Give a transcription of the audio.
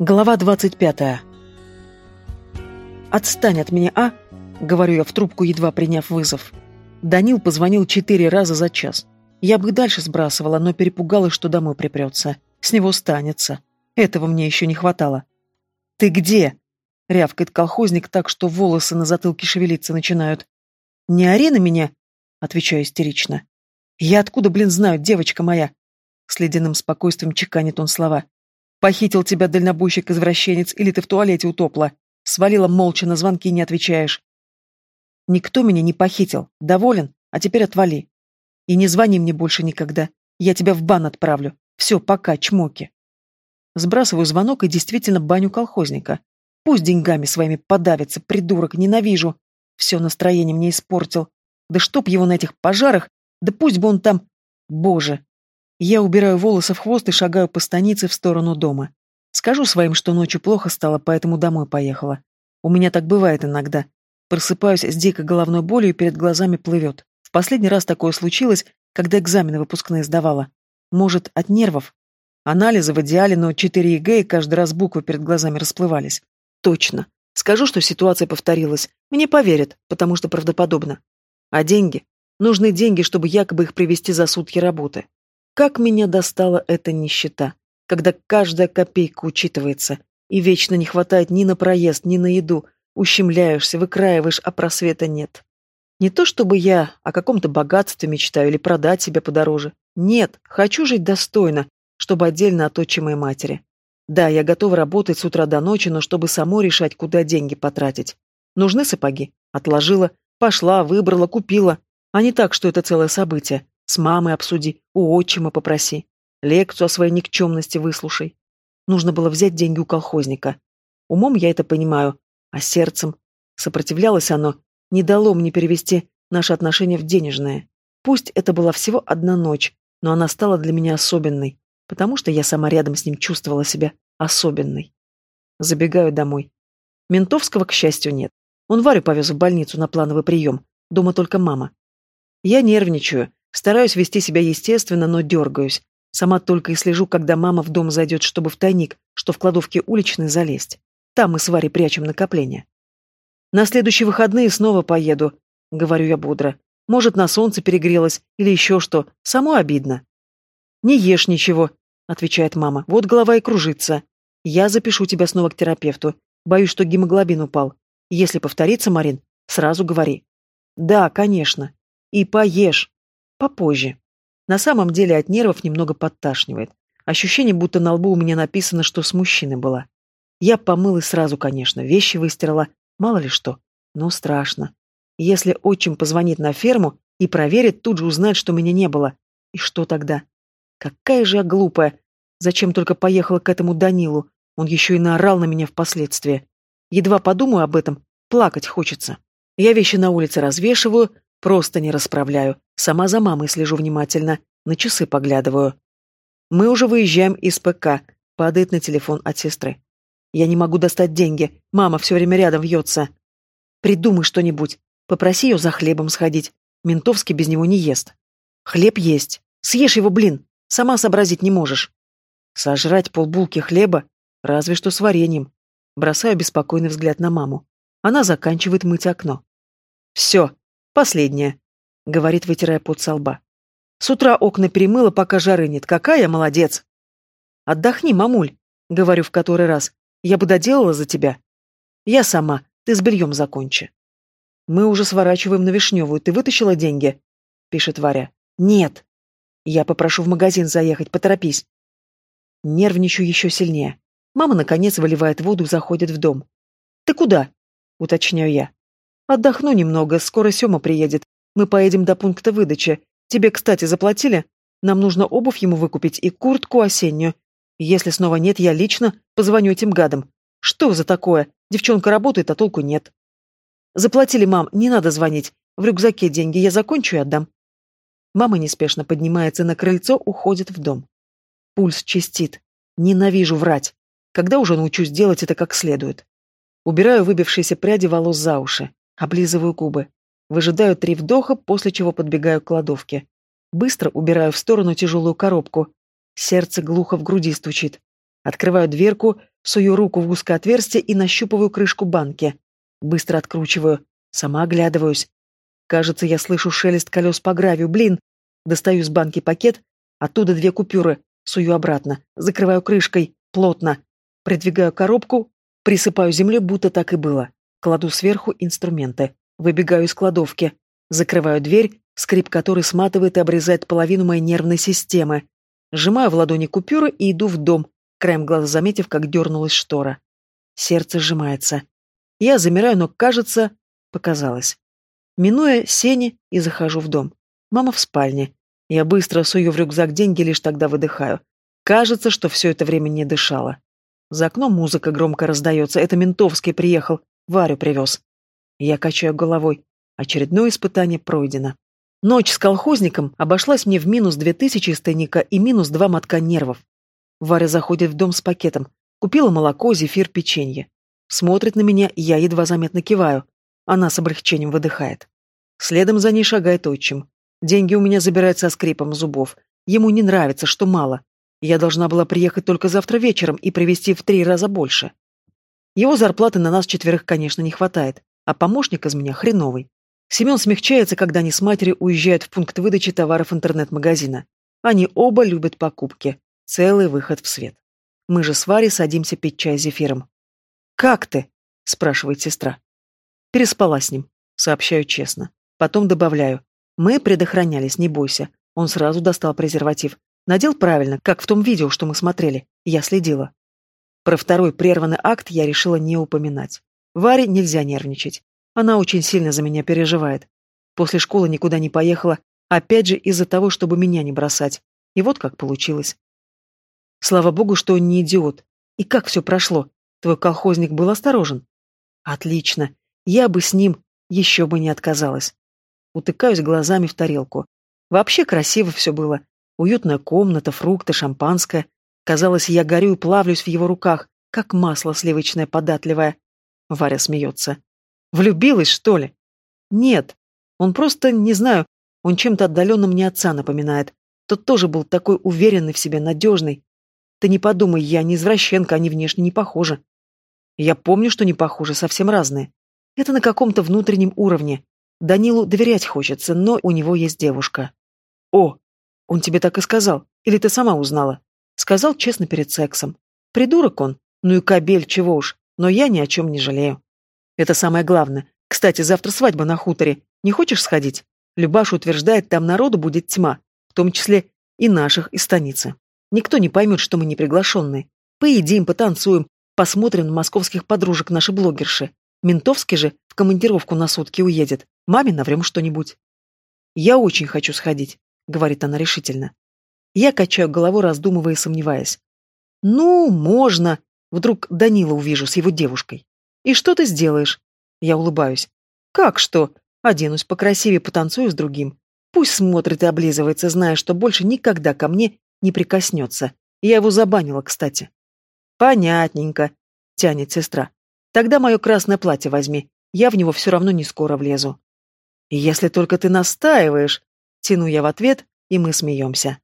Глава 25. «Отстань от меня, а?» — говорю я в трубку, едва приняв вызов. Данил позвонил четыре раза за час. Я бы дальше сбрасывала, но перепугалась, что домой припрется. С него станется. Этого мне еще не хватало. «Ты где?» — рявкает колхозник так, что волосы на затылке шевелиться начинают. «Не ори на меня?» — отвечаю истерично. «Я откуда, блин, знаю, девочка моя?» С ледяным спокойствием чеканит он слова. Похитил тебя дальнобойщик-извращенец, или ты в туалете утопла? Свалила молча на звонки, не отвечаешь. Никто меня не похитил. Доволен? А теперь отвали. И не звони мне больше никогда. Я тебя в бан отправлю. Все, пока, чмоки. Сбрасываю звонок и действительно баню колхозника. Пусть деньгами своими подавится, придурок, ненавижу. Все настроение мне испортил. Да чтоб его на этих пожарах, да пусть бы он там... Боже, я убираю волосы в хвост и шагаю по станице в сторону дома. Скажу своим, что ночью плохо стало, поэтому домой поехала. У меня так бывает иногда. Просыпаюсь с дикой головной болью и перед глазами плывет. В последний раз такое случилось, когда экзамены выпускные сдавала. Может, от нервов? Анализы в идеале, но 4 ЕГЭ и каждый раз буквы перед глазами расплывались. Точно. Скажу, что ситуация повторилась. Мне поверят, потому что правдоподобно. А деньги? Нужны деньги, чтобы якобы их привести за сутки работы. Как меня достала эта нищета, когда каждая копейка учитывается, и вечно не хватает ни на проезд, ни на еду, ущемляешься, выкраиваешь, а просвета нет. Не то чтобы я о каком-то богатстве мечтаю или продать себя подороже. Нет, хочу жить достойно, чтобы отдельно от отчимой матери. Да, я готова работать с утра до ночи, но чтобы само решать, куда деньги потратить. Нужны сапоги? Отложила, пошла, выбрала, купила. А не так, что это целое событие. С мамой обсуди, у отчима попроси. Лекцию о своей никчемности выслушай. Нужно было взять деньги у колхозника. Умом я это понимаю, а сердцем сопротивлялось оно, не дало мне перевести наши отношения в денежное. Пусть это была всего одна ночь, но она стала для меня особенной, потому что я сама рядом с ним чувствовала себя особенной. Забегаю домой. Ментовского, к счастью, нет. Он Варю повез в больницу на плановый прием. Дома только мама. Я нервничаю, Стараюсь вести себя естественно, но дергаюсь. Сама только и слежу, когда мама в дом зайдет, чтобы в тайник, что в кладовке уличной, залезть. Там мы с Варей прячем накопление. На следующие выходные снова поеду, говорю я бодро. Может, на солнце перегрелась или еще что. Само обидно. Не ешь ничего, отвечает мама. Вот голова и кружится. Я запишу тебя снова к терапевту. Боюсь, что гемоглобин упал. Если повторится, Марин, сразу говори. Да, конечно. И поешь. Попозже. На самом деле от нервов немного подташнивает. Ощущение, будто на лбу у меня написано, что с мужчиной была. Я помылась сразу, конечно, вещи выстирала, мало ли что. Но страшно. Если отчим позвонит на ферму и проверит, тут же узнает, что меня не было. И что тогда? Какая же я глупая. Зачем только поехала к этому Данилу? Он еще и наорал на меня впоследствии. Едва подумаю об этом, плакать хочется. Я вещи на улице развешиваю, Просто не расправляю. Сама за мамой слежу внимательно, на часы поглядываю. Мы уже выезжаем из ПК. Падает на телефон от сестры. Я не могу достать деньги. Мама все время рядом вьется. Придумай что-нибудь. Попроси ее за хлебом сходить. Ментовский без него не ест. Хлеб есть. Съешь его, блин. Сама сообразить не можешь. Сожрать полбулки хлеба? Разве что с вареньем. Бросаю беспокойный взгляд на маму. Она заканчивает мыть окно. Все, Последняя, говорит, вытирая пот со лба. С утра окна перемыла, пока жары нет. Какая молодец. Отдохни, мамуль, говорю в который раз. Я бы доделала за тебя. Я сама. Ты с бельем закончи. Мы уже сворачиваем на Вишневую. Ты вытащила деньги? Пишет Варя. Нет. Я попрошу в магазин заехать, поторопись. Нервничаю еще сильнее. Мама, наконец, выливает воду и заходит в дом. «Ты куда?» — уточняю я. Отдохну немного, скоро Сёма приедет. Мы поедем до пункта выдачи. Тебе, кстати, заплатили? Нам нужно обувь ему выкупить и куртку осеннюю. Если снова нет, я лично позвоню этим гадам. Что за такое? Девчонка работает, а толку нет. Заплатили, мам, не надо звонить. В рюкзаке деньги я закончу и отдам. Мама неспешно поднимается на крыльцо, уходит в дом. Пульс чистит. Ненавижу врать. Когда уже научусь делать это как следует? Убираю выбившиеся пряди волос за уши. Облизываю губы. Выжидаю три вдоха, после чего подбегаю к кладовке. Быстро убираю в сторону тяжелую коробку. Сердце глухо в груди стучит. Открываю дверку, Сую руку в узкое отверстие и нащупываю крышку банки. Быстро откручиваю. Сама оглядываюсь. Кажется, я слышу шелест колес по гравию. Блин! Достаю из банки пакет, оттуда две купюры. Сую обратно. Закрываю крышкой. Плотно. Придвигаю коробку, присыпаю землей, будто так и было. Кладу сверху инструменты. Выбегаю из кладовки. Закрываю дверь, скрип которой сматывает и обрезает половину моей нервной системы. Сжимаю в ладони купюры и иду в дом, краем глаза заметив, как дернулась штора. Сердце сжимается. Я замираю, но, кажется, показалось. Минуя сени и захожу в дом. Мама в спальне. Я быстро сую в рюкзак деньги, лишь тогда выдыхаю. Кажется, что все это время не дышала. За окном музыка громко раздается. Это Ментовский приехал. Варю привез. Я качаю головой. Очередное испытание пройдено. Ночь с колхозником обошлась мне в минус две тысячи из тайника и минус два мотка нервов. Варя заходит в дом с пакетом. Купила молоко, зефир, печенье. Смотрит на меня, я едва заметно киваю. Она с облегчением выдыхает. Следом за ней шагает отчим. Деньги у меня забирают со скрипом зубов. Ему не нравится, что мало. Я должна была приехать только завтра вечером и привезти в три раза больше. Его зарплаты на нас четверых, конечно, не хватает, а помощник из меня хреновый. Семен смягчается, когда они с матерью уезжают в пункт выдачи товаров интернет-магазина. Они оба любят покупки. Целый выход в свет. Мы же с Варей садимся пить чай с зефиром. «Как ты?» – спрашивает сестра. Переспала с ним, сообщаю честно. Потом добавляю. Мы предохранялись, не бойся. Он сразу достал презерватив. Надел правильно, как в том видео, что мы смотрели. Я следила. Про второй прерванный акт я решила не упоминать. Варе нельзя нервничать. Она очень сильно за меня переживает. После школы никуда не поехала, опять же из-за того, чтобы меня не бросать. И вот как получилось. Слава богу, что он не идиот. И как все прошло? Твой колхозник был осторожен? Отлично. Я бы с ним еще бы не отказалась. Утыкаюсь глазами в тарелку. Вообще красиво все было. Уютная комната, фрукты, шампанское. Казалось, я горю и плавлюсь в его руках, как масло сливочное податливое. Варя смеется. Влюбилась, что ли? Нет. Он просто, не знаю, он чем-то отдаленным мне отца напоминает. Тот тоже был такой уверенный в себе, надежный. Ты не подумай, я не извращенка, они внешне не похожи. Я помню, что не похожи, совсем разные. Это на каком-то внутреннем уровне. Данилу доверять хочется, но у него есть девушка. О, он тебе так и сказал. Или ты сама узнала? Сказал честно перед сексом. Придурок он. Ну и кобель, чего уж. Но я ни о чем не жалею. Это самое главное. Кстати, завтра свадьба на хуторе. Не хочешь сходить? Любаш утверждает, там народу будет тьма, в том числе и наших из станицы. Никто не поймет, что мы не приглашенные. Поедим, потанцуем, посмотрим на московских подружек наши блогерши. Ментовский же в командировку на сутки уедет. Маме наврем что-нибудь. Я очень хочу сходить, говорит она решительно. Я качаю головой, раздумывая и сомневаясь. Ну, можно. Вдруг Данила увижу с его девушкой. И что ты сделаешь? Я улыбаюсь. Как что? Оденусь покрасивее, потанцую с другим. Пусть смотрит и облизывается, зная, что больше никогда ко мне не прикоснется. Я его забанила, кстати. Понятненько, тянет сестра. Тогда мое красное платье возьми. Я в него все равно не скоро влезу. Если только ты настаиваешь, тяну я в ответ, и мы смеемся.